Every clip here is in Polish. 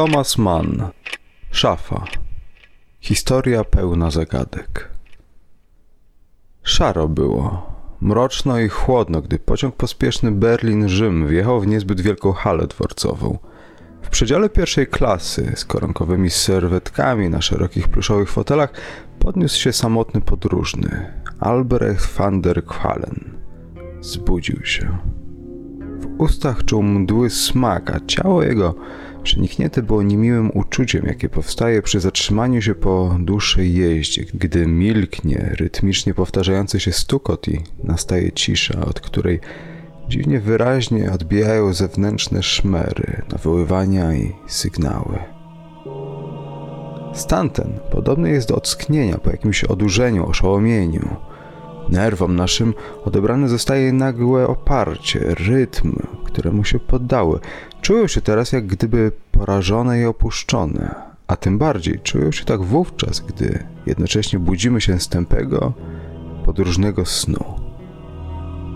Thomas Mann. Szafa. Historia pełna zagadek. Szaro było. Mroczno i chłodno, gdy pociąg pospieszny Berlin-Rzym wjechał w niezbyt wielką halę dworcową. W przedziale pierwszej klasy, z koronkowymi serwetkami na szerokich pluszowych fotelach, podniósł się samotny podróżny, Albrecht van der Kwalen. Zbudził się. W ustach czuł mdły smak, a ciało jego przeniknięte było niemiłym uczuciem, jakie powstaje przy zatrzymaniu się po dłuższej jeździe, gdy milknie rytmicznie powtarzający się stukot i nastaje cisza, od której dziwnie wyraźnie odbijają zewnętrzne szmery, nawoływania i sygnały. Stan ten podobny jest do ocknienia po jakimś odurzeniu, oszołomieniu. Nerwom naszym odebrane zostaje nagłe oparcie, rytm, któremu się poddały. Czują się teraz jak gdyby porażone i opuszczone, a tym bardziej czują się tak wówczas, gdy jednocześnie budzimy się z tępego, podróżnego snu.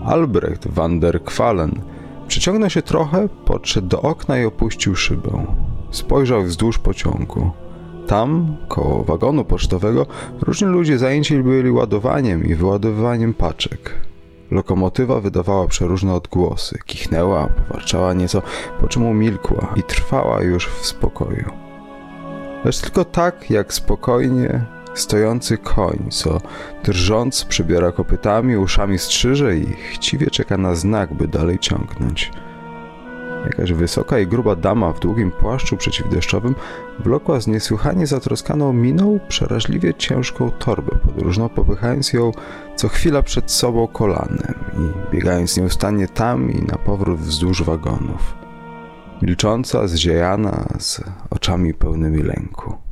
Albrecht van der Kwalen przeciągnął się trochę, podszedł do okna i opuścił szybę. Spojrzał wzdłuż pociągu. Tam, koło wagonu pocztowego, różni ludzie zajęci byli ładowaniem i wyładowywaniem paczek. Lokomotywa wydawała przeróżne odgłosy, kichnęła, powarczała nieco, po czym umilkła i trwała już w spokoju. Lecz tylko tak, jak spokojnie stojący koń, co drżąc przybiera kopytami, uszami strzyże i chciwie czeka na znak, by dalej ciągnąć. Jakaś wysoka i gruba dama w długim płaszczu przeciwdeszczowym wlokła z niesłychanie zatroskaną miną przeraźliwie ciężką torbę podróżną, popychając ją co chwila przed sobą kolanem i biegając nieustannie tam i na powrót wzdłuż wagonów. Milcząca, zziejana, z oczami pełnymi lęku.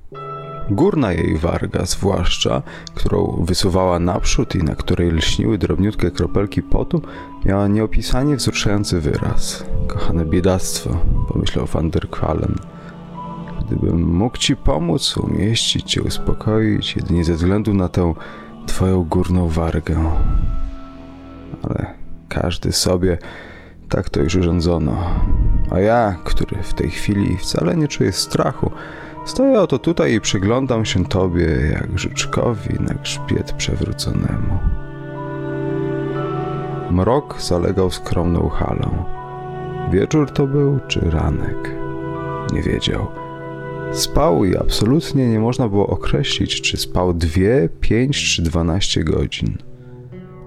Górna jej warga, zwłaszcza, którą wysuwała naprzód i na której lśniły drobniutkie kropelki potu, miała nieopisanie wzruszający wyraz. Kochane biedactwo, pomyślał van der Kwalen. Gdybym mógł ci pomóc, umieścić cię, uspokoić, jedynie ze względu na tę twoją górną wargę. Ale każdy sobie tak to już urządzono. A ja, który w tej chwili wcale nie czuję strachu, Stoję oto tutaj i przyglądam się tobie jak życzkowi na grzbiet przewróconemu. Mrok zalegał skromną halą. Wieczór to był czy ranek? Nie wiedział. Spał i absolutnie nie można było określić, czy spał dwie, pięć czy dwanaście godzin.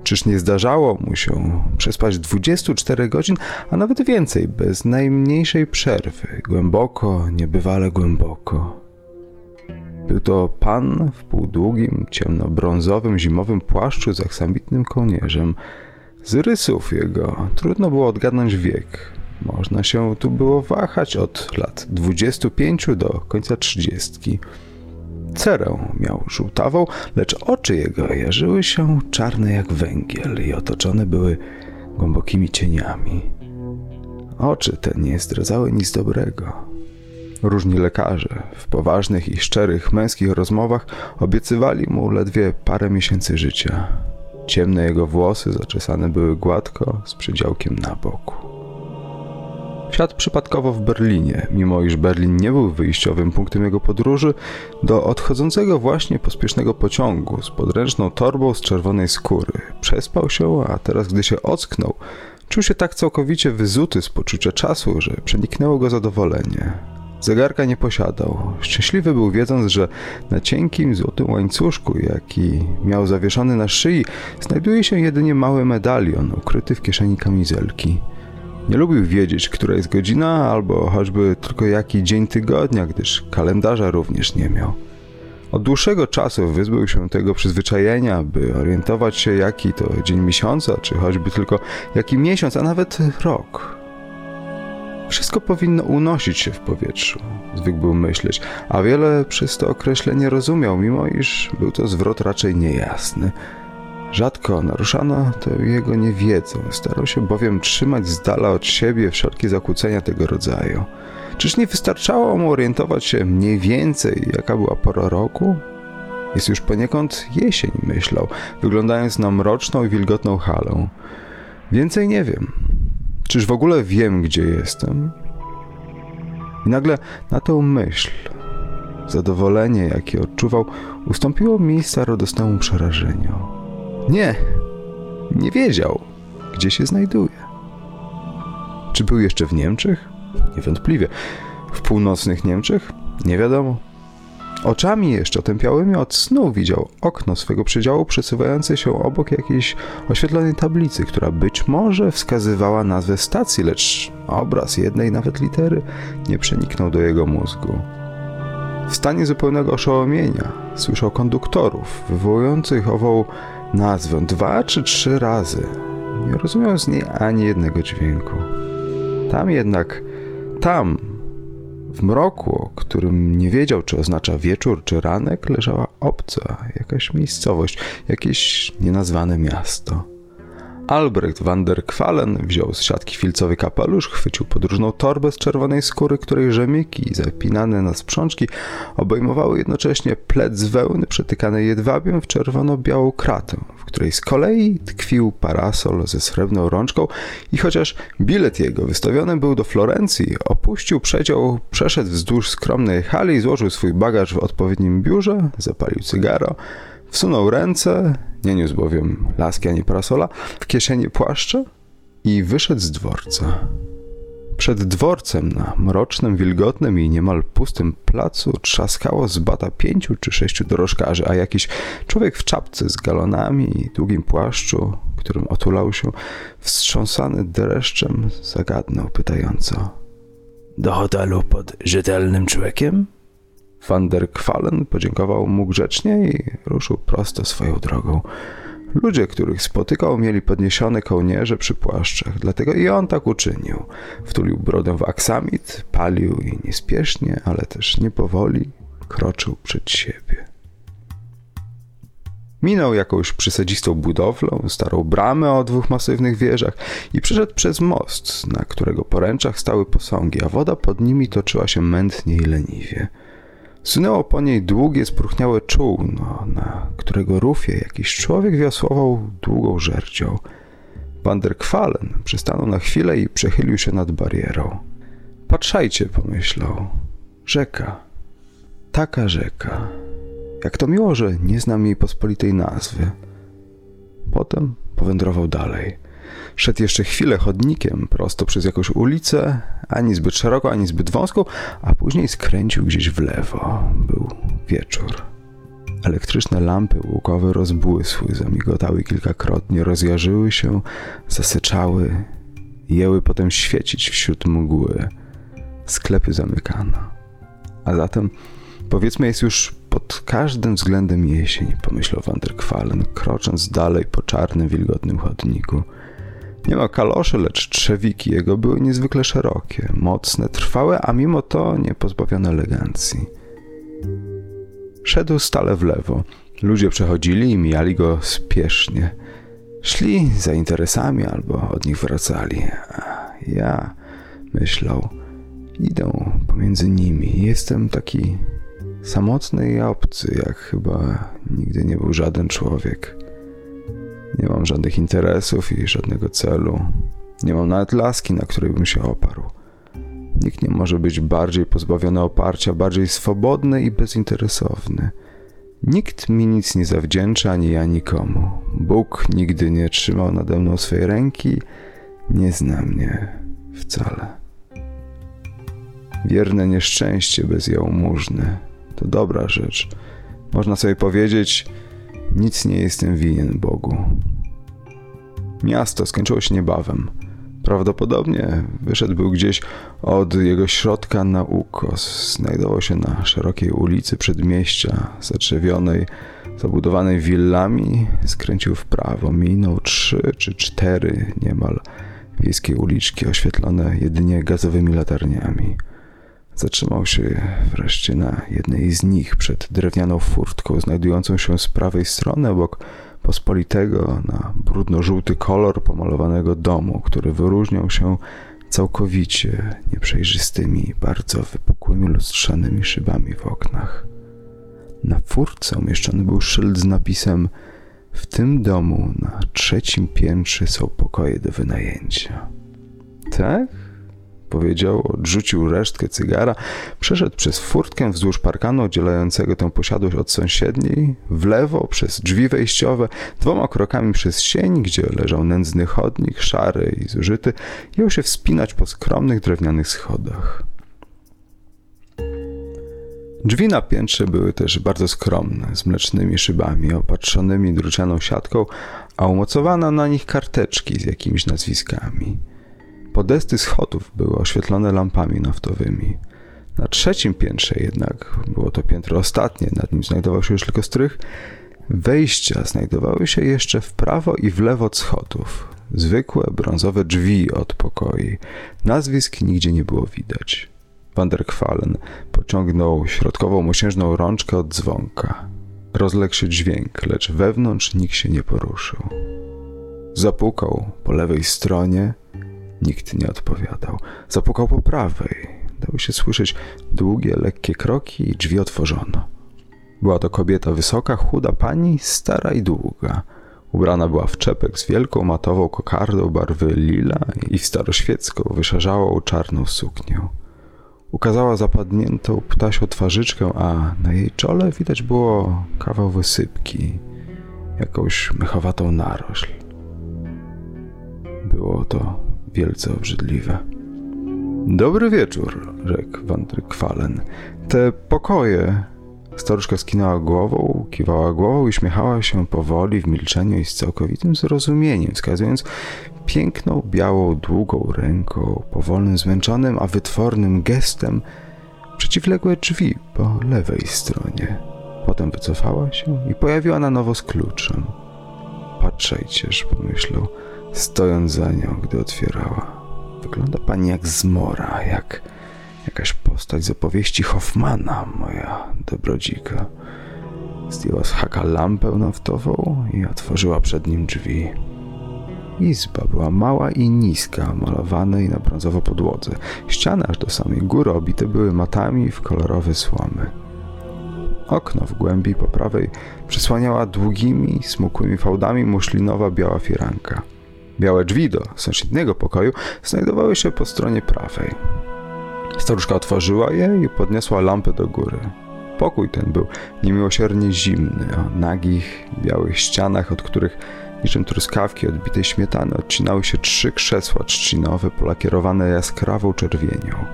Czyż nie zdarzało mu się przespać 24 godzin, a nawet więcej, bez najmniejszej przerwy, głęboko, niebywale głęboko. Był to pan w półdługim, ciemnobrązowym, zimowym płaszczu z aksamitnym kołnierzem. Z rysów jego trudno było odgadnąć wiek. Można się tu było wahać od lat 25 do końca 30. Cerę miał żółtawą, lecz oczy jego jarzyły się czarne jak węgiel i otoczone były głębokimi cieniami. Oczy te nie zdradzały nic dobrego. Różni lekarze w poważnych i szczerych męskich rozmowach obiecywali mu ledwie parę miesięcy życia. Ciemne jego włosy zaczesane były gładko z przydziałkiem na boku. Wsiadł przypadkowo w Berlinie, mimo iż Berlin nie był wyjściowym punktem jego podróży, do odchodzącego właśnie pospiesznego pociągu z podręczną torbą z czerwonej skóry. Przespał się, a teraz, gdy się ocknął, Czuł się tak całkowicie wyzuty z poczucia czasu, że przeniknęło go zadowolenie. Zegarka nie posiadał. Szczęśliwy był wiedząc, że na cienkim złotym łańcuszku, jaki miał zawieszony na szyi, znajduje się jedynie mały medalion ukryty w kieszeni kamizelki. Nie lubił wiedzieć, która jest godzina, albo choćby tylko jaki dzień tygodnia, gdyż kalendarza również nie miał. Od dłuższego czasu wyzbył się tego przyzwyczajenia, by orientować się, jaki to dzień miesiąca, czy choćby tylko jaki miesiąc, a nawet rok. Wszystko powinno unosić się w powietrzu, zwykł był myśleć, a wiele przez to określenie rozumiał, mimo iż był to zwrot raczej niejasny. Rzadko naruszano to jego niewiedzą, starał się bowiem trzymać z dala od siebie wszelkie zakłócenia tego rodzaju. Czyż nie wystarczało mu orientować się mniej więcej, jaka była pora roku? Jest już poniekąd jesień, myślał, wyglądając na mroczną i wilgotną halę. Więcej nie wiem. Czyż w ogóle wiem, gdzie jestem? I nagle na tę myśl, zadowolenie, jakie odczuwał, ustąpiło miejsca radosnemu przerażeniu. Nie, nie wiedział, gdzie się znajduje. Czy był jeszcze w Niemczech? Niewątpliwie. W północnych Niemczech? Nie wiadomo. Oczami jeszcze otępiałymi od snu widział okno swego przedziału przesuwające się obok jakiejś oświetlonej tablicy, która być może wskazywała nazwę stacji, lecz obraz jednej nawet litery nie przeniknął do jego mózgu. W stanie zupełnego oszołomienia słyszał konduktorów wywołujących ową nazwę dwa czy trzy razy. Nie rozumiał z niej ani jednego dźwięku. Tam jednak, tam, w mroku, którym nie wiedział, czy oznacza wieczór, czy ranek, leżała obca, jakaś miejscowość, jakieś nienazwane miasto. Albrecht van der Kwalen wziął z siatki filcowy kapelusz, chwycił podróżną torbę z czerwonej skóry, której rzemyki zapinane na sprzączki obejmowały jednocześnie plec z wełny przetykany jedwabiem w czerwono-białą kratę, w której z kolei tkwił parasol ze srebrną rączką i chociaż bilet jego wystawiony był do Florencji, opuścił przedział, przeszedł wzdłuż skromnej hali, złożył swój bagaż w odpowiednim biurze, zapalił cygaro, Wsunął ręce, nie niósł bowiem laski ani parasola, w kieszeni płaszcza i wyszedł z dworca. Przed dworcem na mrocznym, wilgotnym i niemal pustym placu trzaskało z bata pięciu czy sześciu dorożkarzy, a jakiś człowiek w czapce z galonami i długim płaszczu, którym otulał się, wstrząsany dreszczem, zagadnął pytająco. Do hotelu pod rzetelnym człowiekiem? Van der Kwalen podziękował mu grzecznie i ruszył prosto swoją drogą. Ludzie, których spotykał, mieli podniesione kołnierze przy płaszczach, dlatego i on tak uczynił. Wtulił brodę w aksamit, palił i niespiesznie, ale też nie powoli kroczył przed siebie. Minął jakąś przysadzistą budowlę, starą bramę o dwóch masywnych wieżach i przeszedł przez most, na którego poręczach stały posągi, a woda pod nimi toczyła się mętnie i leniwie. Sunęło po niej długie, spróchniałe czółno, na którego rufie jakiś człowiek wiosłował długą żerdzią. Van der Kwalen przystanął na chwilę i przechylił się nad barierą. Patrzajcie, pomyślał. Rzeka. Taka rzeka. Jak to miło, że nie znam jej pospolitej nazwy. Potem powędrował dalej. Szedł jeszcze chwilę chodnikiem prosto przez jakąś ulicę, ani zbyt szeroko, ani zbyt wąską, a później skręcił gdzieś w lewo. Był wieczór. Elektryczne lampy łukowe rozbłysły, zamigotały kilkakrotnie, rozjarzyły się, zasyczały, jęły potem świecić wśród mgły. Sklepy zamykano. A zatem, powiedzmy, jest już pod każdym względem jesień, pomyślał Van der Kwalen, krocząc dalej po czarnym, wilgotnym chodniku. Nie ma kaloszy, lecz trzewiki jego były niezwykle szerokie, mocne, trwałe, a mimo to nie pozbawione elegancji. Szedł stale w lewo. Ludzie przechodzili i mijali go spiesznie. Szli za interesami albo od nich wracali. A ja, myślał, idę pomiędzy nimi. Jestem taki samotny i obcy, jak chyba nigdy nie był żaden człowiek. Nie mam żadnych interesów i żadnego celu. Nie mam nawet laski, na której bym się oparł. Nikt nie może być bardziej pozbawiony oparcia, bardziej swobodny i bezinteresowny. Nikt mi nic nie zawdzięcza, ani ja nikomu. Bóg nigdy nie trzymał nade mną swej ręki, nie zna mnie wcale. Wierne nieszczęście bez jałmużny to dobra rzecz. Można sobie powiedzieć, nic nie jestem winien Bogu. Miasto skończyło się niebawem. Prawdopodobnie wyszedł był gdzieś od jego środka na ukos. Znajdował się na szerokiej ulicy przedmieścia, zatrzewionej, zabudowanej willami. Skręcił w prawo, minął trzy czy cztery niemal wiejskie uliczki oświetlone jedynie gazowymi latarniami. Zatrzymał się wreszcie na jednej z nich przed drewnianą furtką znajdującą się z prawej strony obok pospolitego na brudno-żółty kolor pomalowanego domu, który wyróżniał się całkowicie nieprzejrzystymi, bardzo wypukłymi lustrzanymi szybami w oknach. Na furtce umieszczony był szyld z napisem w tym domu na trzecim piętrze są pokoje do wynajęcia. Tak? Powiedział, odrzucił resztkę cygara, przeszedł przez furtkę wzdłuż parkanu oddzielającego tę posiadłość od sąsiedniej, w lewo przez drzwi wejściowe, dwoma krokami przez sień, gdzie leżał nędzny chodnik, szary i zużyty, jął się wspinać po skromnych drewnianych schodach. Drzwi na piętrze były też bardzo skromne, z mlecznymi szybami, opatrzonymi drucianą siatką, a umocowane na nich karteczki z jakimiś nazwiskami. Podesty schodów były oświetlone lampami naftowymi. Na trzecim piętrze jednak, było to piętro ostatnie, nad nim znajdował się już tylko strych, wejścia znajdowały się jeszcze w prawo i w lewo od schodów. Zwykłe brązowe drzwi od pokoi. Nazwisk nigdzie nie było widać. Van der Kwalen pociągnął środkową mosiężną rączkę od dzwonka. Rozległ się dźwięk, lecz wewnątrz nikt się nie poruszył. Zapukał po lewej stronie, nikt nie odpowiadał. Zapukał po prawej. Dały się słyszeć długie, lekkie kroki i drzwi otworzono. Była to kobieta wysoka, chuda pani, stara i długa. Ubrana była w czepek z wielką matową kokardą barwy lila i w staroświecką, wyszarzałą czarną suknię. Ukazała zapadniętą ptasią twarzyczkę, a na jej czole widać było kawał wysypki, jakąś mychowatą narośl. Było to wielce obrzydliwe. Dobry wieczór, rzekł Wandrykwalen. Te pokoje. Staruszka skinęła głową, kiwała głową i śmiechała się powoli w milczeniu i z całkowitym zrozumieniem, wskazując piękną, białą, długą ręką, powolnym, zmęczonym, a wytwornym gestem przeciwległe drzwi po lewej stronie. Potem wycofała się i pojawiła na nowo z kluczem. Patrzajcież, pomyślał, stojąc za nią, gdy otwierała. Wygląda pani jak zmora, jak jakaś postać z opowieści Hoffmana, moja dobrodzika. Zdjęła z haka lampę naftową i otworzyła przed nim drzwi. Izba była mała i niska, malowanej na brązowo podłodze. Ściany aż do samej góry obite były matami w kolorowe słomy. Okno w głębi po prawej przysłaniała długimi, smukłymi fałdami muszlinowa biała firanka. Białe drzwi do sąsiedniego pokoju znajdowały się po stronie prawej. Staruszka otworzyła je i podniosła lampę do góry. Pokój ten był niemiłosiernie zimny, o nagich, białych ścianach, od których niczym truskawki odbitej śmietany odcinały się trzy krzesła trzcinowe polakierowane jaskrawą czerwienią.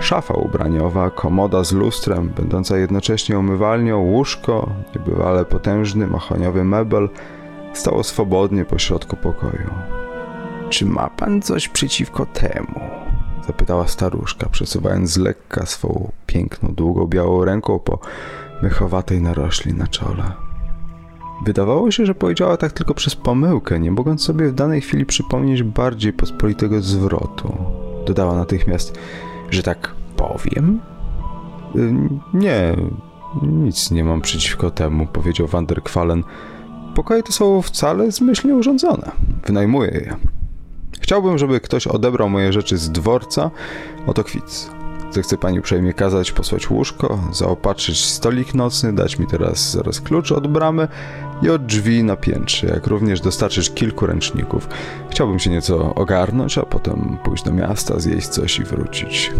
Szafa ubraniowa, komoda z lustrem, będąca jednocześnie umywalnią, łóżko, niebywale potężny mahoniowy mebel stało swobodnie pośrodku pokoju. Czy ma pan coś przeciwko temu? zapytała staruszka, przesuwając z lekka swą piękną, długą, białą ręką po mychowatej narośli na czole. Wydawało się, że powiedziała tak tylko przez pomyłkę, nie mogąc sobie w danej chwili przypomnieć bardziej pospolitego zwrotu. Dodała natychmiast, że tak powiem. Nie, nic nie mam przeciwko temu, powiedział Van der Kwalen. Pokoje te są wcale zmyślnie urządzone. Wynajmuję je. Chciałbym, żeby ktoś odebrał moje rzeczy z dworca. Oto kwit. Zechce pani uprzejmie kazać posłać łóżko, zaopatrzyć stolik nocny, dać mi teraz zaraz klucz od bramy i od drzwi na piętrze, jak również dostarczyć kilku ręczników. Chciałbym się nieco ogarnąć, a potem pójść do miasta, zjeść coś i wrócić.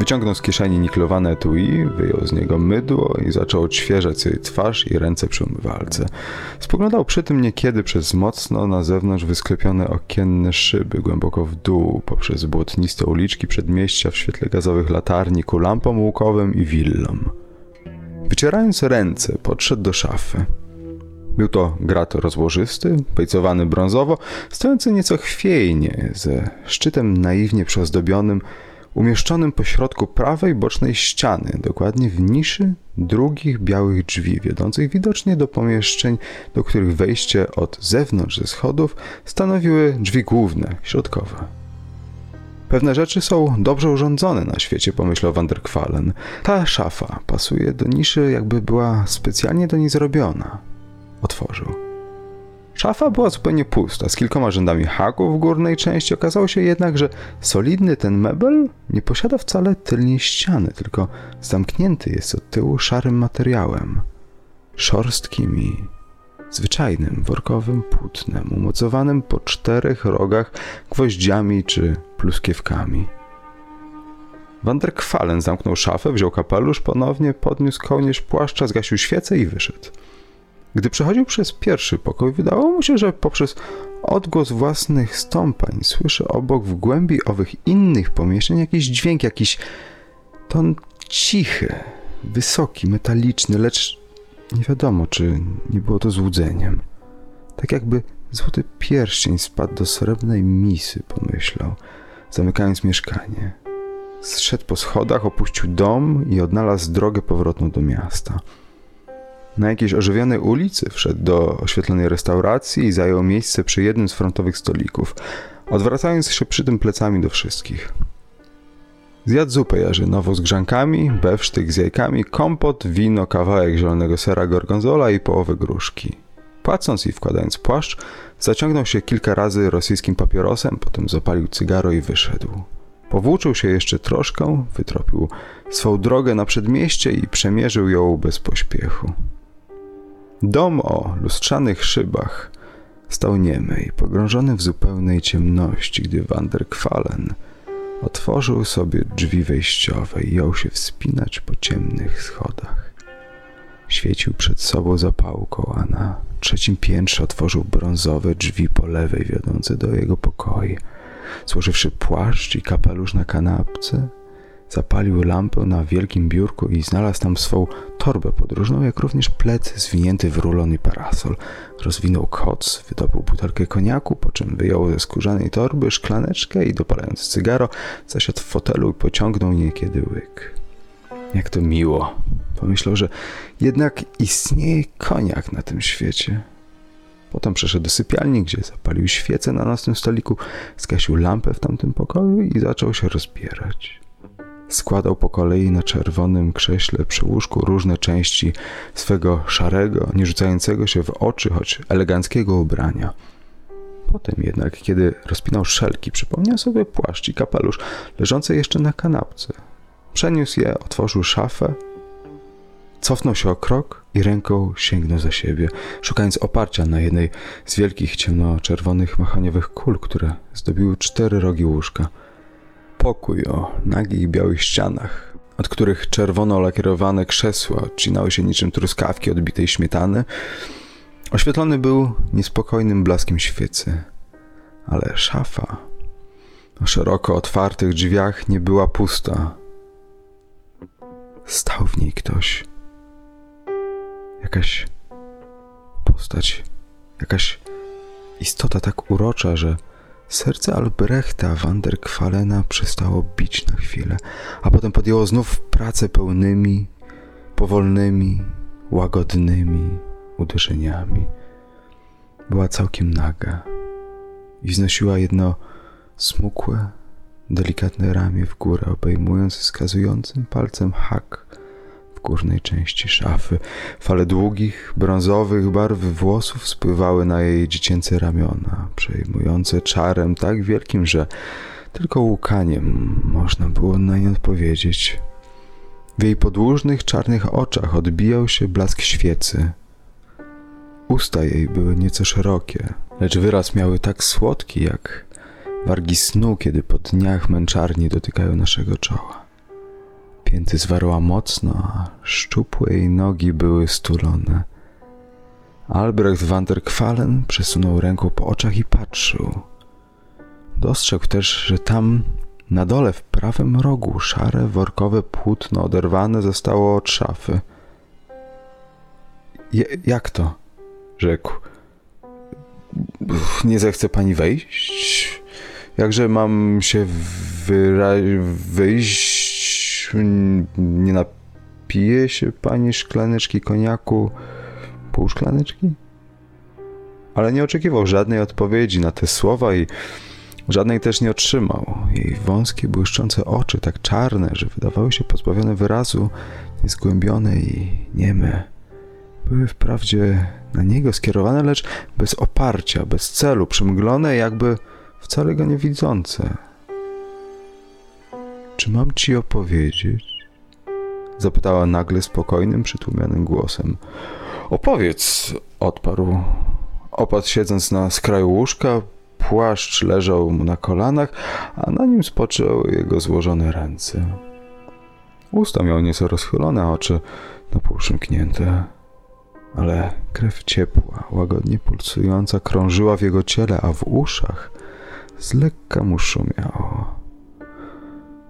Wyciągnął z kieszeni niklowane etui, wyjął z niego mydło i zaczął odświeżać sobie twarz i ręce przy umywalce. Spoglądał przy tym niekiedy przez mocno na zewnątrz wysklepione okienne szyby, głęboko w dół, poprzez błotniste uliczki przedmieścia w świetle gazowych latarni ku lampom łukowym i willom. Wycierając ręce, podszedł do szafy. Był to grat rozłożysty, pejcowany brązowo, stojący nieco chwiejnie, ze szczytem naiwnie przyozdobionym, umieszczonym pośrodku prawej bocznej ściany, dokładnie w niszy drugich białych drzwi, wiodących widocznie do pomieszczeń, do których wejście od zewnątrz ze schodów stanowiły drzwi główne, środkowe. Pewne rzeczy są dobrze urządzone na świecie, pomyślał Van der Kwalen. Ta szafa pasuje do niszy, jakby była specjalnie do niej zrobiona. Otworzył. Szafa była zupełnie pusta, z kilkoma rzędami haków w górnej części. Okazało się jednak, że solidny ten mebel nie posiada wcale tylnej ściany, tylko zamknięty jest od tyłu szarym materiałem. Szorstkim i zwyczajnym workowym płótnem, umocowanym po czterech rogach gwoździami czy pluskiewkami. Wanderkwalen zamknął szafę, wziął kapelusz, ponownie podniósł kołnierz płaszcza, zgasił świecę i wyszedł. Gdy przechodził przez pierwszy pokój, wydawało mu się, że poprzez odgłos własnych stąpań słyszy obok w głębi owych innych pomieszczeń jakiś dźwięk, jakiś ton cichy, wysoki, metaliczny, lecz nie wiadomo, czy nie było to złudzeniem. Tak jakby złoty pierścień spadł do srebrnej misy, pomyślał, zamykając mieszkanie. Zszedł po schodach, opuścił dom i odnalazł drogę powrotną do miasta. Na jakiejś ożywionej ulicy wszedł do oświetlonej restauracji i zajął miejsce przy jednym z frontowych stolików, odwracając się przy tym plecami do wszystkich. Zjadł zupę jarzynową z grzankami, bewsztyk z jajkami, kompot, wino, kawałek zielonego sera gorgonzola i połowę gruszki. Płacąc i wkładając płaszcz, zaciągnął się kilka razy rosyjskim papierosem, potem zapalił cygaro i wyszedł. Powłóczył się jeszcze troszkę, wytropił swą drogę na przedmieście i przemierzył ją bez pośpiechu. Dom o lustrzanych szybach stał niemy i pogrążony w zupełnej ciemności, gdy Van der Kwalen otworzył sobie drzwi wejściowe i jął się wspinać po ciemnych schodach. Świecił przed sobą zapałką, a na trzecim piętrze otworzył brązowe drzwi po lewej wiodące do jego pokoju. Złożywszy płaszcz i kapelusz na kanapce, zapalił lampę na wielkim biurku i znalazł tam swą torbę podróżną, jak również plec zwinięty w rulon i parasol. Rozwinął koc, wydobył butelkę koniaku, po czym wyjął ze skórzanej torby szklaneczkę i dopalając cygaro, zasiadł w fotelu i pociągnął niekiedy łyk. Jak to miło. Pomyślał, że jednak istnieje koniak na tym świecie. Potem przeszedł do sypialni, gdzie zapalił świecę na nocnym stoliku, zgasił lampę w tamtym pokoju i zaczął się rozbierać. Składał po kolei na czerwonym krześle przy łóżku różne części swego szarego, nie rzucającego się w oczy, choć eleganckiego ubrania. Potem jednak, kiedy rozpinał szelki, przypomniał sobie płaszcz i kapelusz leżące jeszcze na kanapce. Przeniósł je, otworzył szafę, cofnął się o krok i ręką sięgnął za siebie, szukając oparcia na jednej z wielkich ciemno-czerwonych machoniowych kul, które zdobiły cztery rogi łóżka – pokój o nagich białych ścianach, od których czerwono lakierowane krzesła odcinały się niczym truskawki odbitej śmietany, oświetlony był niespokojnym blaskiem świecy. Ale szafa o szeroko otwartych drzwiach nie była pusta. Stał w niej ktoś. Jakaś postać, jakaś istota tak urocza, że Serce Albrechta van der Kwalena przestało bić na chwilę, a potem podjęło znów pracę pełnymi, powolnymi, łagodnymi uderzeniami. Była całkiem naga i wznosiła jedno smukłe, delikatne ramię w górę, obejmując wskazującym palcem hak górnej części szafy. Fale długich, brązowych barw włosów spływały na jej dziecięce ramiona, przejmujące czarem tak wielkim, że tylko łukaniem można było na nie odpowiedzieć. W jej podłużnych, czarnych oczach odbijał się blask świecy. Usta jej były nieco szerokie, lecz wyraz miały tak słodki, jak wargi snu, kiedy po dniach męczarni dotykają naszego czoła. Pięty zwarła mocno, a szczupłe jej nogi były stulone. Albrecht van der Kwalen przesunął ręką po oczach i patrzył. Dostrzegł też, że tam na dole w prawym rogu szare workowe płótno oderwane zostało od szafy. Je, jak to? rzekł. Nie zechce pani wejść? Jakże mam się wyjść? Nie napije się pani szklaneczki koniaku? Pół szklaneczki? Ale nie oczekiwał żadnej odpowiedzi na te słowa i żadnej też nie otrzymał. Jej wąskie, błyszczące oczy, tak czarne, że wydawały się pozbawione wyrazu, niezgłębione i nieme. Były wprawdzie na niego skierowane, lecz bez oparcia, bez celu, przymglone, jakby wcale go nie widzące. Czy mam ci opowiedzieć? Zapytała nagle spokojnym, przytłumionym głosem. Opowiedz, odparł. Opadł siedząc na skraju łóżka, płaszcz leżał mu na kolanach, a na nim spoczęły jego złożone ręce. Usta miał nieco rozchylone, oczy na pół przymknięte. Ale krew ciepła, łagodnie pulsująca krążyła w jego ciele, a w uszach z lekka mu szumiało.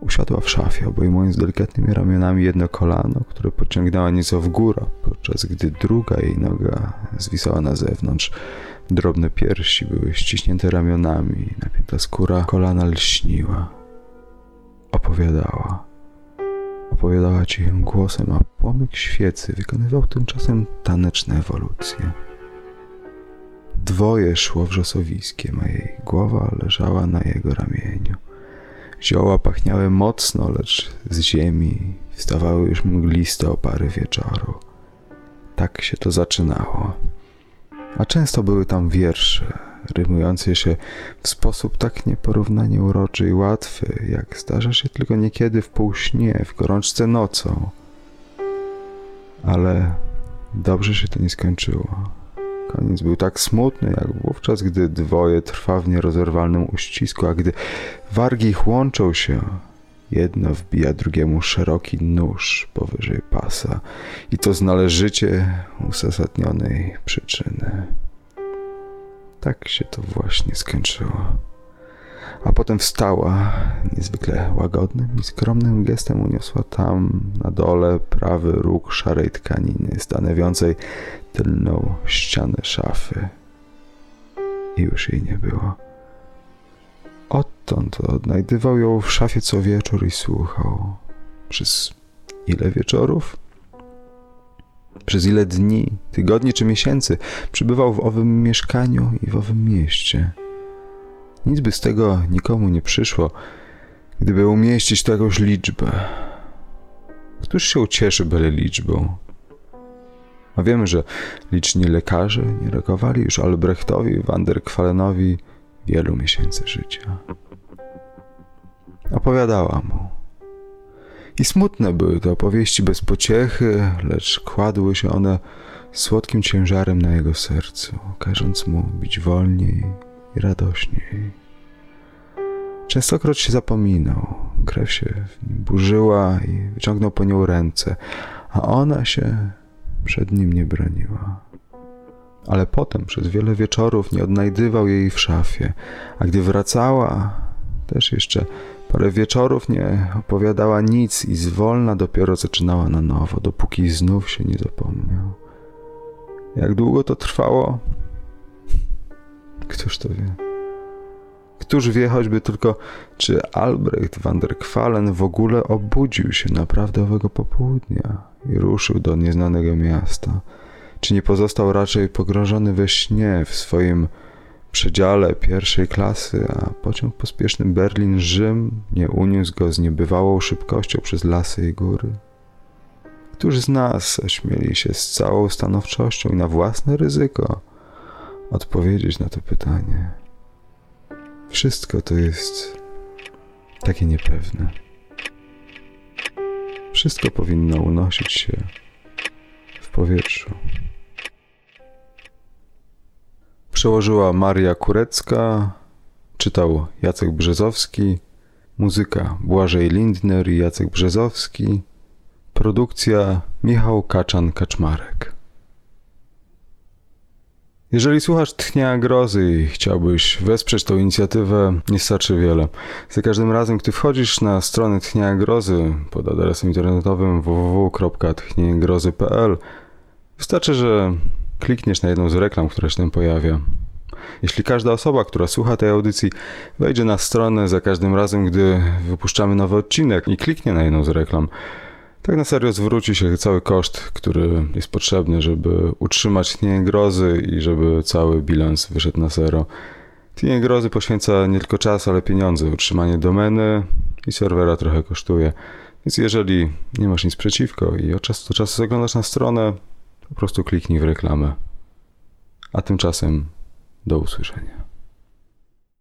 Usiadła w szafie, obejmując delikatnymi ramionami jedno kolano, które pociągnęła nieco w górę, podczas gdy druga jej noga zwisała na zewnątrz. Drobne piersi były ściśnięte ramionami, napięta skóra kolana lśniła. Opowiadała. Opowiadała cichym głosem, a płomyk świecy wykonywał tymczasem taneczne ewolucje. Dwoje szło wrzosowiskiem, a jej głowa leżała na jego ramieniu. Zioła pachniały mocno, lecz z ziemi wstawały już mgliste opary wieczoru. Tak się to zaczynało. A często były tam wiersze, rymujące się w sposób tak nieporównanie uroczy i łatwy, jak zdarza się tylko niekiedy w półśnie, w gorączce nocą. Ale dobrze się to nie skończyło. Koniec był tak smutny, jak wówczas, gdy dwoje trwa w nierozerwalnym uścisku, a gdy wargi ich łączą się, jedno wbija drugiemu szeroki nóż powyżej pasa i to z należycie uzasadnionej przyczyny. Tak się to właśnie skończyło. A potem wstała, niezwykle łagodnym i skromnym gestem uniosła tam, na dole, prawy róg szarej tkaniny, stanowiącej tylną ścianę szafy. I już jej nie było. Odtąd odnajdywał ją w szafie co wieczór i słuchał. Przez ile wieczorów? Przez ile dni, tygodni czy miesięcy przybywał w owym mieszkaniu i w owym mieście. Nic by z tego nikomu nie przyszło, gdyby umieścić tu jakąś liczbę. Któż się ucieszy byle liczbą? A wiemy, że liczni lekarze nie rokowali już Albrechtowi van der Kwalenowi wielu miesięcy życia. Opowiadała mu. I smutne były te opowieści bez pociechy, lecz kładły się one słodkim ciężarem na jego sercu, każąc mu bić wolniej i radośniej. Częstokroć się zapominał, krew się w nim burzyła i wyciągnął po nią ręce, a ona się przed nim nie broniła. Ale potem przez wiele wieczorów nie odnajdywał jej w szafie, a gdy wracała, też jeszcze parę wieczorów nie opowiadała nic i zwolna dopiero zaczynała na nowo, dopóki znów się nie zapomniał. Jak długo to trwało? Któż to wie? Któż wie choćby tylko, czy Albrecht van der Kwalen w ogóle obudził się naprawdę owego popołudnia i ruszył do nieznanego miasta? Czy nie pozostał raczej pogrążony we śnie w swoim przedziale pierwszej klasy, a pociąg pospieszny Berlin-Rzym nie uniósł go z niebywałą szybkością przez lasy i góry? Któż z nas ośmieli się z całą stanowczością i na własne ryzyko odpowiedzieć na to pytanie? Wszystko to jest takie niepewne. Wszystko powinno unosić się w powietrzu. Przełożyła Maria Kurecka, czytał Jacek Brzezowski, muzyka Błażej Lindner i Jacek Brzezowski, Produkcja Michał Kaczan-Kaczmarek. Jeżeli słuchasz Tchnia Grozy i chciałbyś wesprzeć tą inicjatywę, nie starczy wiele. Za każdym razem, gdy wchodzisz na stronę Tchnia Grozy pod adresem internetowym www.tchniegrozy.pl wystarczy, że klikniesz na jedną z reklam, która się tam pojawia. Jeśli każda osoba, która słucha tej audycji, wejdzie na stronę za każdym razem, gdy wypuszczamy nowy odcinek i kliknie na jedną z reklam, tak na serio zwróci się cały koszt, który jest potrzebny, żeby utrzymać tnienie grozy i żeby cały bilans wyszedł na zero. Tnienie grozy poświęca nie tylko czas, ale pieniądze. Utrzymanie domeny i serwera trochę kosztuje. Więc jeżeli nie masz nic przeciwko i od czasu do czasu zaglądasz na stronę, po prostu kliknij w reklamę. A tymczasem do usłyszenia.